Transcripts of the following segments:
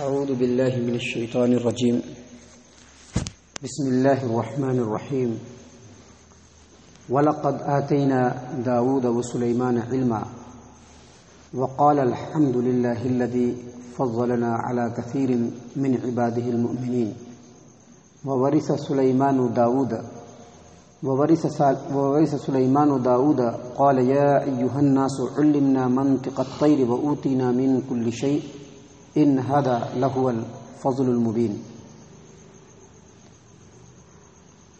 أعوذ بالله من الشيطان الرجيم. بسم الله الرحمن الرحيم. ولقد آتينا داود وسليمان علما وقال الحمد لله الذي فضلنا على كثير من عباده المؤمنين. وورث سليمان داود. وورث وورث سليمان داود. قال يا أيها الناس علمنا منطق الطير وأوتينا من كل شيء. ان هذا له الفضل المبین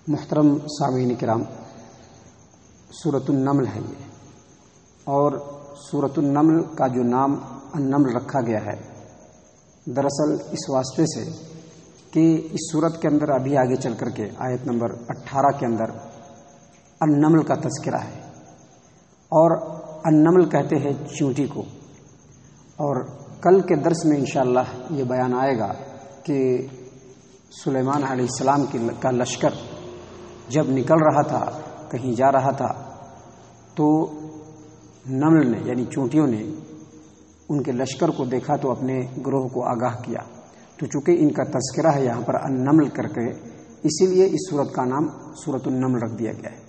محترم سامعین کرام صورت النمل ہے یہ۔ اور صورت النمل کا جو نام النمل رکھا گیا ہے، دراصل اس واسطے سے کہ اس صورت کے اندر ابھی آگے چل کر کے آیت نمبر اٹھارہ کے اندر النمل کا تذکرہ ہے۔ اور النمل کہتے ہیں چونٹی کو۔ اور کل کے درس میں انشاءاللہ یہ بیان آئے گا کہ سلیمان علیہ السلام کا لشکر جب نکل رہا تھا، کہیں جا رہا تھا، تو نمل نے یعنی چونٹیوں نے ان کے لشکر کو دیکھا تو اپنے گروہ کو آگاہ کیا۔ تو چونکہ ان کا تذکرہ ہے یہاں پر ان نمل کر کے، اسی لیے اس صورت کا نام صورت النمل رکھ دیا گیا ہے۔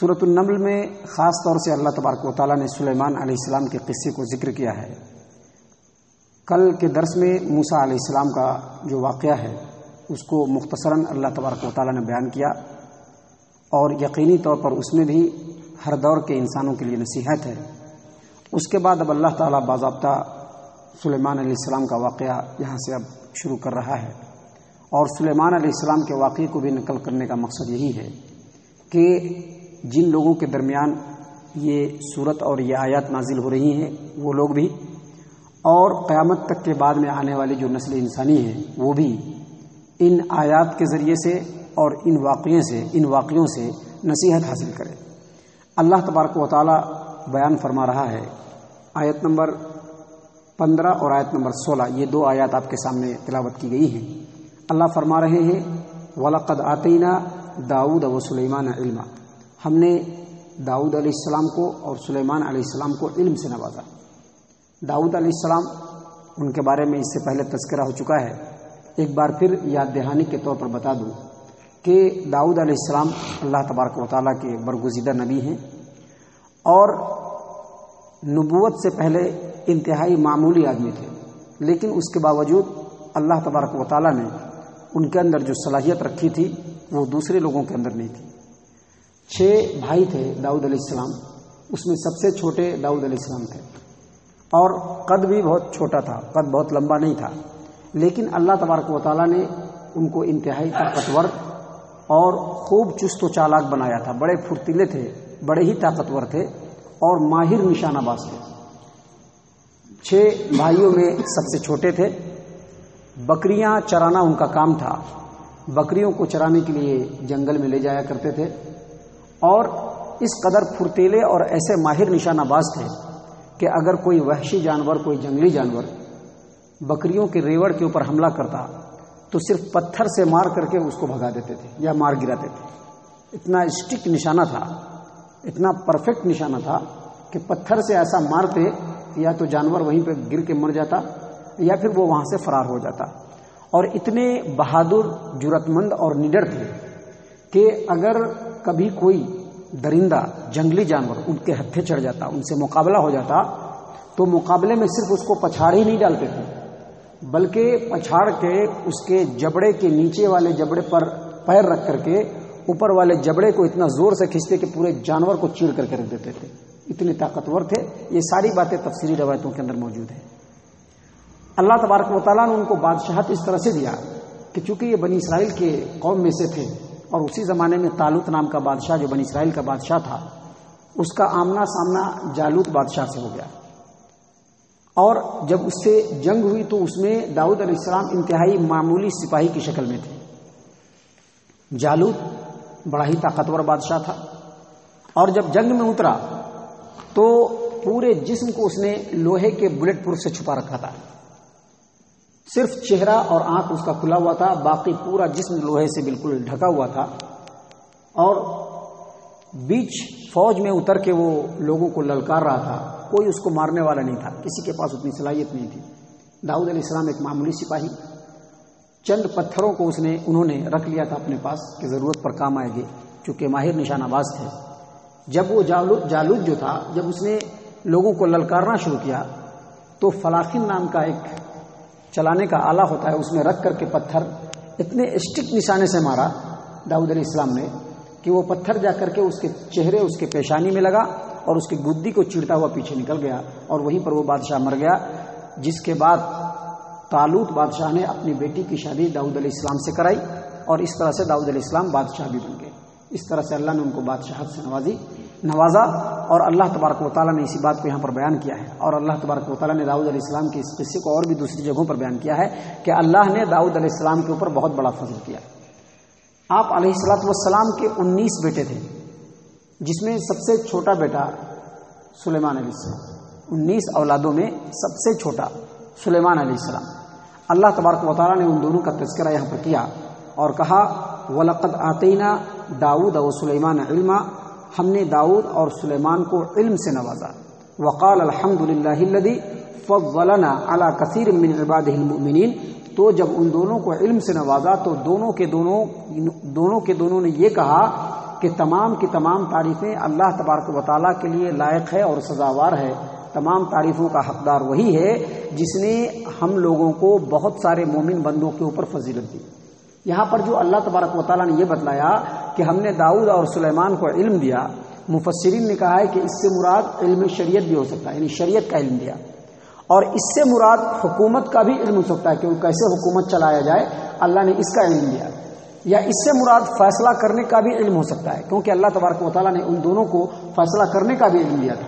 صورت النمل میں خاص طور سے اللہ تبارک و تعالیٰ نے سلیمان علیہ السلام کے قصے کو ذکر کیا ہے۔ کل کے درس میں موسا علیہ السلام کا جو واقعہ ہے، اس کو مختصراً اللہ تبارک و تعالیٰ نے بیان کیا۔ اور یقینی طور پر اس میں بھی ہر دور کے انسانوں کے لیے نصیحت ہے۔ اس کے بعد اب اللہ تعالیٰ باضابطہ سلیمان علیہ السلام کا واقعہ یہاں سے اب شروع کر رہا ہے۔ اور سلیمان علیہ السلام کے واقعے کو بھی نقل کرنے کا مقصد یہی ہے کہ جن لوگوں کے درمیان یہ صورت اور یہ آیات نازل ہو رہی ہیں، وہ لوگ بھی اور قیامت تک کے بعد میں آنے والی جو نسل انسانی ہیں وہ بھی ان آیات کے ذریعے سے اور ان واقعوں سے، ان واقعوں سے نصیحت حاصل کرے۔ اللہ تبارک و تعالی بیان فرما رہا ہے۔ آیت نمبر پندرہ اور آیت نمبر سولہ، یہ دو آیات آپ کے سامنے تلاوت کی گئی ہیں۔ اللہ فرما رہے ہیں ولاقد آتینہ داود و سلیمان علما۔ ہم نے داؤد علیہ السلام کو اور سلیمان علیہ السلام کو علم سے نوازا۔ داؤد علیہ السلام ان کے بارے میں اس سے پہلے تذکرہ ہو چکا ہے۔ ایک بار پھر یاد دہانی کے طور پر بتا دوں کہ داؤد علیہ السلام اللہ تبارک و تعالیٰ کے برگزیدہ نبی ہیں اور نبوت سے پہلے انتہائی معمولی آدمی تھے۔ لیکن اس کے باوجود اللہ تبارک و تعالیٰ نے ان کے اندر جو صلاحیت رکھی تھی وہ دوسرے لوگوں کے اندر نہیں تھی۔ چھ بھائی تھے داؤد علیہ السلام، اس میں سب سے چھوٹے داؤد علیہ السلام تھے۔ اور قد بھی بہت چھوٹا تھا، قد بہت لمبا نہیں تھا۔ لیکن اللہ تبارک و تعالیٰ نے ان کو انتہائی طاقتور اور خوب چست و چالاک بنایا تھا۔ بڑے پھرتیلے تھے، بڑے ہی طاقتور تھے اور ماہر نشانہ باز تھے۔ چھ بھائیوں میں سب سے چھوٹے تھے۔ بکریاں چرانا ان کا کام تھا۔ بکریوں کو چرانے کے لیے جنگل میں لے جایا کرتے تھے۔ اور اس قدر پھرتیلے اور ایسے ماہر نشانہ باز تھے کہ اگر کوئی وحشی جانور، کوئی جنگلی جانور بکریوں کے ریوڑ کے اوپر حملہ کرتا تو صرف پتھر سے مار کر کے اس کو بھگا دیتے تھے یا مار گراتے تھے۔ اتنا اسٹک نشانہ تھا، اتنا پرفیکٹ نشانہ تھا کہ پتھر سے ایسا مارتے یا تو جانور وہیں پہ گر کے مر جاتا یا پھر وہ وہاں سے فرار ہو جاتا۔ اور اتنے بہادر جرت مند اور نڈر تھے کہ اگر کبھی کوئی درندہ، جنگلی جانور ان کے ہتھے چڑھ جاتا، ان سے مقابلہ ہو جاتا، تو مقابلے میں صرف اس کو پچھاڑ ہی نہیں ڈالتے تھے۔ بلکہ پچھاڑ کے اس کے جبڑے کے نیچے والے جبڑے پر پیر رکھ کر کے اوپر والے جبڑے کو اتنا زور سے کھینچتے کہ پورے جانور کو چیڑ کر کے رکھ دیتے تھے۔ اتنے طاقتور تھے۔ یہ ساری باتیں تفصیلی روایتوں کے اندر موجود ہیں۔ اللہ تبارک و تعالیٰ نے ان کو بادشاہت اس طرح سے دیا کہ چونکہ یہ بنی اسرائیل کے قوم میں سے تھے اور اسی زمانے میں تالوت نام کا بادشاہ جو بنی اسرائیل کا بادشاہ تھا، اس کا آمنا سامنا جالوت بادشاہ سے ہو گیا۔ اور جب اس سے جنگ ہوئی تو اس میں داؤد علیہ السلام انتہائی معمولی سپاہی کی شکل میں تھے۔ جالوت بڑا ہی طاقتور بادشاہ تھا۔ اور جب جنگ میں اترا تو پورے جسم کو اس نے لوہے کے بلٹ پروف سے چھپا رکھا تھا۔ صرف چہرہ اور آنکھ اس کا کھلا ہوا تھا، باقی پورا جسم لوہے سے بالکل ڈھکا ہوا تھا۔ اور بیچ فوج میں اتر کے وہ لوگوں کو للکار رہا تھا۔ کوئی اس کو مارنے والا نہیں تھا، کسی کے پاس اتنی صلاحیت نہیں تھی۔ داؤد علیہ السلام ایک معمولی سپاہی، چند پتھروں کو اس نے، انہوں نے رکھ لیا تھا اپنے پاس کہ ضرورت پر کام آئے گی، چونکہ ماہر نشانہ باز تھے۔ جب وہ جالود جو تھا، جب اس نے لوگوں کو للکارنا شروع کیا، تو فلاخن نام کا ایک چلانے کا آلہ ہوتا ہے، اس میں رکھ کر کے پتھر اتنے اسٹک نشانے سے مارا داؤد علیہ السلام نے کہ وہ پتھر جا کر کے اس کے چہرے، اس کے پیشانی میں لگا اور اس کی گدی کو چڑتا ہوا پیچھے نکل گیا اور وہیں پر وہ بادشاہ مر گیا، جس کے بعد تالوت بادشاہ نے اپنی بیٹی کی شادی داؤد علیہ السلام سے کرائی اور اس طرح سے داؤد علیہ السلام بادشاہ بھی بن گئے۔ اس طرح سے اللہ نے ان کو بادشاہت سے نوازی۔ نوازا اور اللہ تبارک و تعالیٰ نے اسی بات کو یہاں پر بیان کیا ہے اور اللہ تبارک و تعالیٰ نے داؤد علیہ السلام کے اس قصے کو اور بھی دوسری جگہوں پر بیان کیا ہے کہ اللہ نے داؤد علیہ السلام کے اوپر بہت بڑا فضل کیا۔ آپ علیہ السلاۃ والسلام کے انیس بیٹے تھے، جس میں سب سے چھوٹا بیٹا سلیمان علیہ السلام، انیس اولادوں میں سب سے چھوٹا سلیمان علیہ السلام۔ اللہ تبارک و تعالیٰ نے ان دونوں کا تذکرہ یہاں پر کیا اور کہا، ولقد آتینہ داود اور سلیمان علما ہم نے داؤد اور سلیمان کو علم سے نوازا۔ وقال الحمد للہ فضلنا على کثیر من عباد المؤمنین۔ تو جب ان دونوں کو علم سے نوازا تو دونوں کے دونوں دونوں کے دونوں نے یہ کہا کہ تمام کی تمام تعریفیں اللہ تبارک و تعالیٰ کے لیے لائق ہے اور سزاوار ہے۔ تمام تعریفوں کا حقدار وہی ہے جس نے ہم لوگوں کو بہت سارے مومن بندوں کے اوپر فضیلت دی۔ یہاں پر جو اللہ تبارک و تعالیٰ نے یہ بتلایا کہ ہم نے داؤد اور سلیمان کو علم دیا، مفسرین نے کہا ہے کہ اس سے مراد علم شریعت بھی ہو سکتا ہے یعنی شریعت کا علم دیا۔ اور اس سے مراد حکومت کا بھی علم ہو سکتا ہے کہ وہ کیسے حکومت چلایا جائے، اللہ نے اس کا علم دیا۔ یا اس سے مراد فیصلہ کرنے کا بھی علم ہو سکتا ہے، کیونکہ اللہ تبارک و تعالیٰ نے ان دونوں کو فیصلہ کرنے کا بھی علم دیا تھا۔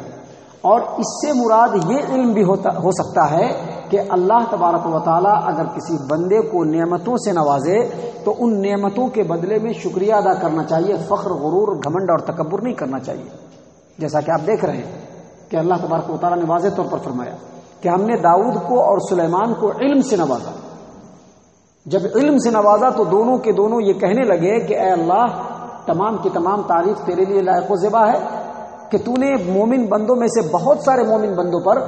اور اس سے مراد یہ علم بھی ہوتا، ہو سکتا ہے کہ اللہ تبارک و تعالیٰ اگر کسی بندے کو نعمتوں سے نوازے تو ان نعمتوں کے بدلے میں شکریہ ادا کرنا چاہیے، فخر، غرور، گھمنڈ اور تکبر نہیں کرنا چاہیے۔ جیسا کہ آپ دیکھ رہے ہیں کہ اللہ تبارک و تعالیٰ نے واضح طور پر فرمایا کہ ہم نے داؤد کو اور سلیمان کو علم سے نوازا۔ جب علم سے نوازا تو دونوں کے دونوں یہ کہنے لگے کہ اے اللہ، تمام کی تمام تعریف تیرے لیے لائق و زبا ہے کہ تو نے مومن بندوں میں سے بہت سارے مومن بندوں پر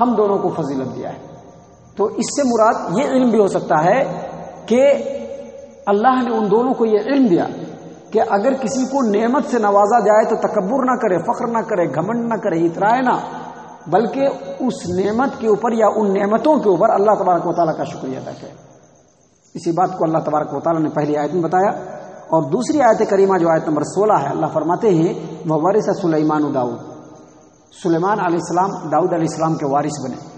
ہم دونوں کو فضیلت دیا ہے۔ تو اس سے مراد یہ علم بھی ہو سکتا ہے کہ اللہ نے ان دونوں کو یہ علم دیا کہ اگر کسی کو نعمت سے نوازا جائے تو تکبر نہ کرے، فخر نہ کرے، گھمنڈ نہ کرے اترائے نہ، بلکہ اس نعمت کے اوپر یا ان نعمتوں کے اوپر اللہ تبارک و تعالیٰ کا شکریہ ادا کرے۔ اسی بات کو اللہ تبارک و تعالیٰ نے پہلی آیت میں بتایا۔ اور دوسری آیت کریمہ جو آیت نمبر سولہ ہے، اللہ فرماتے ہیں وہ وارث سلیمان داؤد سلیمان علیہ السلام داؤد علیہ السلام کے وارث بنے۔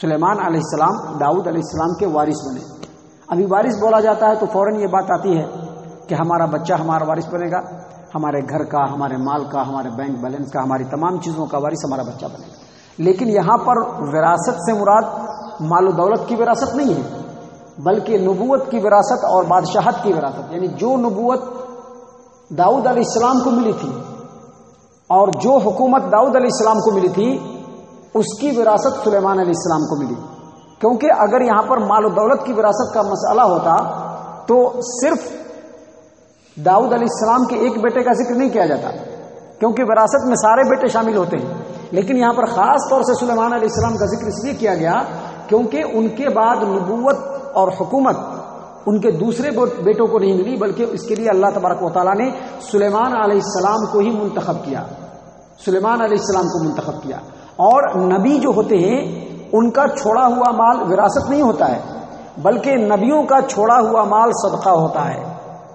سلیمان علیہ السلام، داؤد علیہ السلام کے وارث بنے۔ ابھی وارث بولا جاتا ہے تو فوراً یہ بات آتی ہے کہ ہمارا بچہ ہمارا وارث بنے گا، ہمارے گھر کا، ہمارے مال کا، ہمارے بینک بیلنس کا، ہماری تمام چیزوں کا وارث ہمارا بچہ بنے۔ گا لیکن یہاں پر وراثت سے مراد مال و دولت کی وراثت نہیں ہے، بلکہ نبوت کی وراثت اور بادشاہت کی وراثت۔ یعنی جو نبوت داؤد علیہ السلام کو ملی تھی اور جو حکومت داؤد علیہ السلام کو ملی تھی اس کی وراثت سلیمان علیہ السلام کو ملی۔ کیونکہ اگر یہاں پر مال و دولت کی وراثت کا مسئلہ ہوتا، تو صرف داؤد علیہ السلام کے ایک بیٹے کا ذکر نہیں کیا جاتا، کیونکہ وراثت میں سارے بیٹے شامل ہوتے ہیں۔ لیکن یہاں پر خاص طور سے سلیمان علیہ السلام کا ذکر اس لیے کیا گیا، کیونکہ ان کے بعد نبوت اور حکومت ان کے دوسرے بیٹوں کو نہیں ملی، بلکہ اس کے لیے اللہ تبارک و تعالیٰ نے سلیمان علیہ السلام کو ہی منتخب کیا۔ سلیمان علیہ السلام کو منتخب کیا۔ اور نبی جو ہوتے ہیں، ان کا چھوڑا ہوا مال وراثت نہیں ہوتا ہے، بلکہ نبیوں کا چھوڑا ہوا مال صدقہ ہوتا ہے۔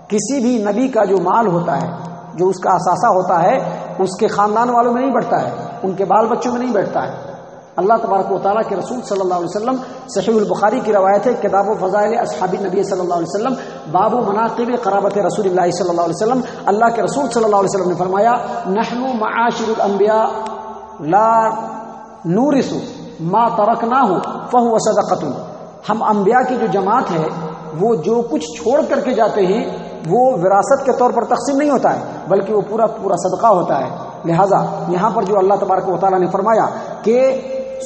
کسی بھی نبی کا جو مال ہوتا ہے، جو اس کا اثاثہ ہوتا ہے، اس کے خاندان والوں میں نہیں بڑھتا ہے، ان کے بال بچوں میں نہیں بیٹھتا ہے۔ اللہ تبارک و تعالیٰ کے رسول صلی اللہ علیہ وسلم صحیح البخاری کی روایت ہے، کتاب و فضائل اصحابی نبی صلی اللہ علیہ وسلم، باب و مناقب قرابت رسول اللہ صلی اللہ علیہ وسلم۔ اللہ کے رسول صلی اللہ علیہ وسلم نے فرمایا نحن معاشر الانبیاء۔ لا نورث ما ترکنا ہو فہو صدقت ہم انبیاء کی جو جماعت ہے، وہ جو کچھ چھوڑ کر کے جاتے ہیں، وہ وراثت کے طور پر تقسیم نہیں ہوتا ہے، بلکہ وہ پورا پورا صدقہ ہوتا ہے۔ لہٰذا یہاں پر جو اللہ تبارک و تعالیٰ نے فرمایا کہ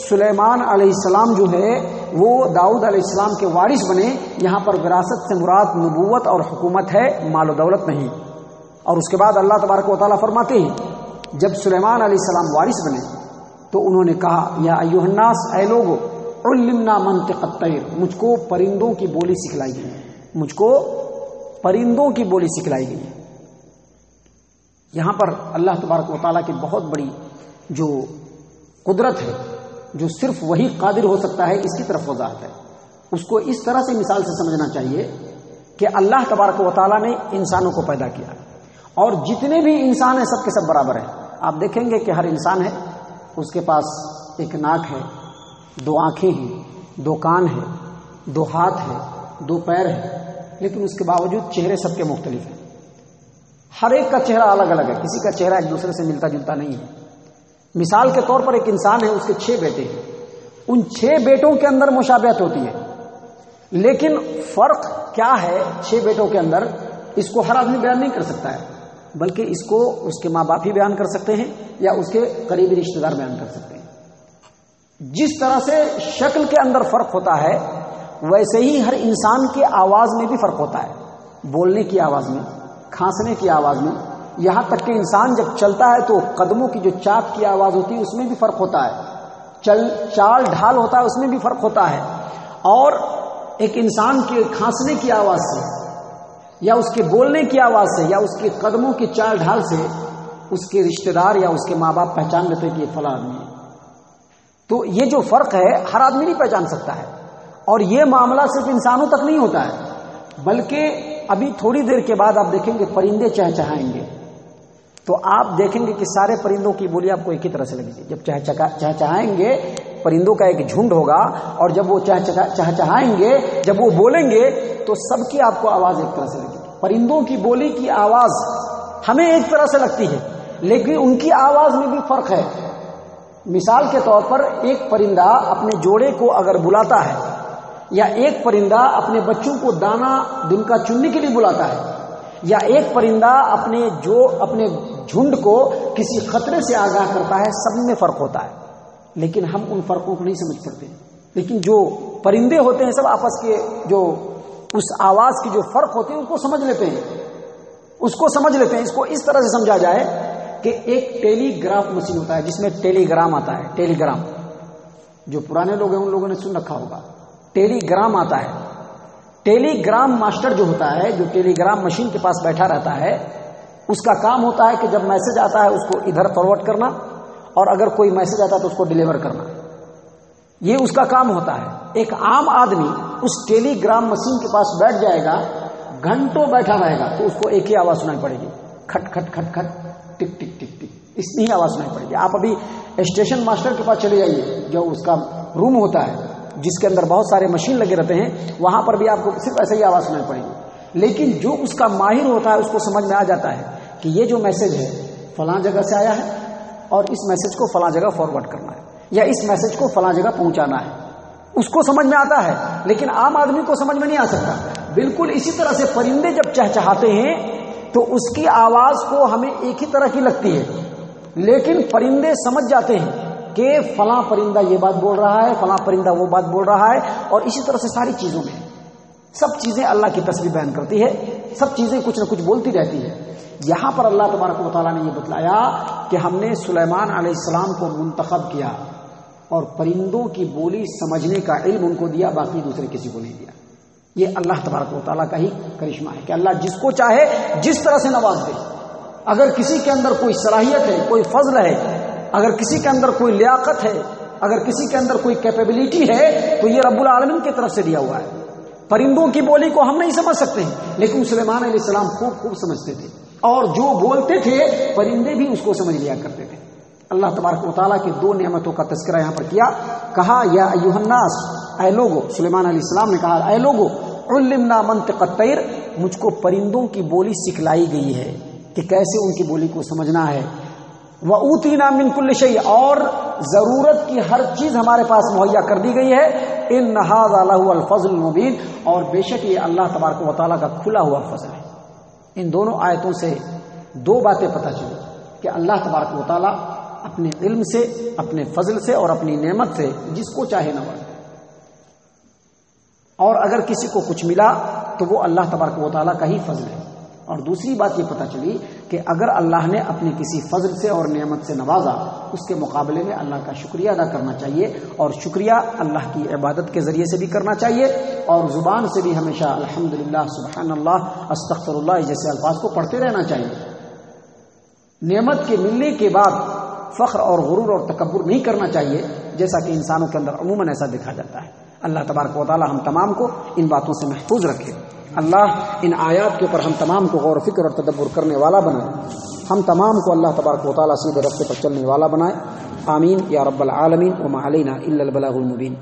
سلیمان علیہ السلام جو ہے، وہ داؤد علیہ السلام کے وارث بنے، یہاں پر وراثت سے مراد نبوت اور حکومت ہے، مال و دولت نہیں۔ اور اس کے بعد اللہ تبارک و تعالیٰ فرماتے ہیں جب سلیمان علیہ السلام وارث بنے، تو انہوں نے کہا، یا ایوہ الناس، اے لوگو، علمنا منطق الطیر، مجھ کو پرندوں کی بولی سکھلائی گئی۔ مجھ کو پرندوں کی بولی سکھلائی گئی۔ یہاں پر اللہ تبارک و تعالیٰ کی بہت بڑی جو قدرت ہے، جو صرف وہی قادر ہو سکتا ہے، اس کی طرف وضاحت ہے۔ اس کو اس طرح سے مثال سے سمجھنا چاہیے کہ اللہ تبارک و تعالیٰ نے انسانوں کو پیدا کیا۔ اور جتنے بھی انسان ہیں سب کے سب برابر ہیں۔ آپ دیکھیں گے کہ ہر انسان ہے، اس کے پاس ایک ناک ہے، دو آنکھیں ہیں، دو کان ہے دو ہاتھ ہے دو پیر ہے لیکن اس کے باوجود چہرے سب کے مختلف ہیں۔ ہر ایک کا چہرہ الگ الگ ہے، کسی کا چہرہ ایک دوسرے سے ملتا جلتا نہیں ہے۔ مثال کے طور پر ایک انسان ہے، اس کے چھ بیٹے ہیں۔ ان چھ بیٹوں کے اندر مشابہت ہوتی ہے۔ لیکن فرق کیا ہے چھ بیٹوں کے اندر؟ اس کو ہر آدمی بیان نہیں کر سکتا ہے۔ بلکہ اس کو اس کے ماں باپ ہی بیان کر سکتے ہیں یا اس کے قریبی رشتے دار بیان کر سکتے ہیں۔ جس طرح سے شکل کے اندر فرق ہوتا ہے، ویسے ہی ہر انسان کے آواز میں بھی فرق ہوتا ہے۔ بولنے کی آواز میں، کھانسنے کی آواز میں، یہاں تک کہ انسان جب چلتا ہے تو قدموں کی جو چاپ کی آواز ہوتی ہے، اس میں بھی فرق ہوتا ہے۔ چل، چال، ڈھال ہوتا ہے، اس میں بھی فرق ہوتا ہے۔ اور ایک انسان کے کھانسنے کی آواز سے یا اس کے بولنے کی آواز سے یا اس کے قدموں کی چال ڈھال سے اس کے رشتہ دار یا اس کے ماں باپ پہچان لیتے کہ یہ فلاں آدمی ہے۔ تو یہ جو فرق ہے، ہر آدمی نہیں پہچان سکتا ہے۔ اور یہ معاملہ صرف انسانوں تک نہیں ہوتا ہے، بلکہ ابھی تھوڑی دیر کے بعد آپ دیکھیں گے پرندے چہ چہائیں گے۔ تو آپ دیکھیں گے کہ سارے پرندوں کی بولی آپ کو ایک ہی طرح سے لگے گی۔ جب چہچہائیں گے پرندوں کا ایک جھنڈ ہوگا اور جب وہ چہ چہائیں گے، جب وہ بولیں گے، تو سب کی آپ کو آواز ایک طرح سے لگے گی۔ پرندوں کی بولی کی آواز ہمیں ایک طرح سے لگتی ہے، لیکن ان کی آواز میں بھی فرق ہے۔ مثال کے طور پر ایک پرندہ اپنے جوڑے کو اگر بلاتا ہے یا ایک پرندہ اپنے بچوں کو دانا دن کا چننے کے لیے بلاتا ہے یا ایک پرندہ اپنے جو اپنے جھنڈ کو کسی خطرے سے آگاہ کرتا ہے، سب میں فرق ہوتا ہے۔ لیکن ہم ان فرقوں کو نہیں سمجھ سکتے۔ لیکن جو پرندے ہوتے ہیں سب آپس کے جو اس آواز کی جو فرق ہوتے ہیں اس کو سمجھ لیتے ہیں۔ اس کو سمجھ لیتے ہیں۔ اس کو اس طرح سے سمجھا جائے کہ ایک ٹیلی گراف مشین ہوتا ہے جس میں ٹیلی گرام آتا ہے۔ ٹیلی گرام جو پرانے لوگ ہیں ان لوگوں نے سن رکھا ہوگا۔ ٹیلی گرام آتا ہے۔ ٹیلی گرام ماسٹر جو ہوتا ہے، جو ٹیلی گرام مشین کے پاس بیٹھا رہتا ہے، اس کا کام ہوتا ہے کہ جب میسج آتا ہے، اس کو ادھر فارورڈ کرنا۔ اور اگر کوئی میسج آتا ہے تو اس کو ڈلیور کرنا۔ یہ اس کا کام ہوتا ہے۔ ایک عام آدمی اس ٹیلی گرام مشین کے پاس بیٹھ جائے گا، گھنٹوں بیٹھا رہے گا، تو اس کو ایک ہی آواز سنائی پڑے گی۔ کھٹ کھٹ کھٹ کھٹ، ٹک ٹک ٹک ٹک، اس ہی آواز سنائی پڑے گی۔ آپ ابھی اسٹیشن ماسٹر کے پاس چلے جائیے، جو اس کا روم ہوتا ہے، جس کے اندر بہت سارے مشین لگے رہتے ہیں، وہاں پر بھی آپ کو صرف ایسے ہی آواز سنائی پڑے گی۔ لیکن جو اس کا ماہر ہوتا ہے، اس کو سمجھ میں آ جاتا ہے کہ یہ جو میسج ہے، فلاں جگہ سے آیا ہے۔ اور اس میسج کو فلاں جگہ فارورڈ کرنا ہے یا اس میسج کو فلاں جگہ پہنچانا ہے۔ اس کو سمجھ میں آتا ہے، لیکن عام آدمی کو سمجھ میں نہیں آ سکتا۔ بالکل اسی طرح سے پرندے جب چہچہاتے ہیں، تو اس کی آواز کو ہمیں ایک ہی طرح کی لگتی ہے۔ لیکن پرندے سمجھ جاتے ہیں کہ فلاں پرندہ یہ بات بول رہا ہے، فلاں پرندہ وہ بات بول رہا ہے، اور اسی طرح سے ساری چیزوں میں۔ سب چیزیں اللہ کی تصویر بیان کرتی ہے۔ سب چیزیں کچھ نہ کچھ بولتی رہتی ہے یہاں پر اللہ تبارک و تعالیٰ نے یہ بتلایا کہ ہم نے سلیمان علیہ السلام کو منتخب کیا اور پرندوں کی بولی سمجھنے کا علم ان کو دیا، باقی دوسرے کسی کو نہیں دیا۔ یہ اللہ تبارک و تعالیٰ کا ہی کرشمہ ہے کہ اللہ جس کو چاہے جس طرح سے نواز دے۔ اگر کسی کے اندر کوئی صلاحیت ہے، کوئی فضل ہے، اگر کسی کے اندر کوئی لیاقت ہے، اگر کسی کے اندر کوئی کیپیبلٹی ہے، تو یہ رب العالمین کی طرف سے دیا ہوا ہے۔ پرندوں کی بولی کو ہم نہیں سمجھ سکتے ہیں۔ لیکن سلیمان علیہ السلام خوب خوب سمجھتے تھے۔ اور جو بولتے تھے، پرندے بھی اس کو سمجھ لیا کرتے تھے۔ اللہ تبارک و تعالیٰ کی دو نعمتوں کا تذکرہ یہاں پر کیا۔ کہا، یا الناس، اے لوگو، سلیمان علیہ السلام نے کہا، اے لوگو، علمنا منطق الطیر، مجھ کو پرندوں کی بولی سکھلائی گئی ہے کہ کیسے ان کی بولی کو سمجھنا ہے۔ وہ اوتی نام کل شہی اور ضرورت کی ہر چیز ہمارے پاس مہیا کر دی گئی ہے۔ ان نہاد اللہ الفضل المبین، اور بے شک یہ اللہ تبارک و تعالیٰ کا کھلا ہوا فضل ہے۔ ان دونوں آیتوں سے دو باتیں پتہ چلی کہ اللہ تبارک و تعالیٰ اپنے علم سے، اپنے فضل سے اور اپنی نعمت سے جس کو چاہے نہ بڑھے۔ اور اگر کسی کو کچھ ملا تو وہ اللہ تبارک و تعالیٰ کا ہی فضل ہے۔ اور دوسری بات یہ پتہ چلی کہ اگر اللہ نے اپنے کسی فضل سے اور نعمت سے نوازا، اس کے مقابلے میں اللہ کا شکریہ ادا کرنا چاہیے اور شکریہ اللہ کی عبادت کے ذریعے سے بھی کرنا چاہیے اور زبان سے بھی ہمیشہ الحمد للہ سبحان اللہ استخر اللہ جیسے الفاظ کو پڑھتے رہنا چاہیے۔ نعمت کے ملنے کے بعد فخر اور غرور اور تکبر نہیں کرنا چاہیے، جیسا کہ انسانوں کے اندر عموماً ایسا دیکھا جاتا ہے۔ اللہ تبارک و تعالی ہم تمام کو ان باتوں سے محفوظ رکھے۔ اللہ ان آیات کے اوپر ہم تمام کو غور و فکر اور تدبر کرنے والا بنائے۔ ہم تمام کو اللہ تبارک و تعالیٰ سیدھے رستے پر چلنے والا بنائے۔ آمین۔ یا رب العالمین۔ و معلینا البلاغ المبین۔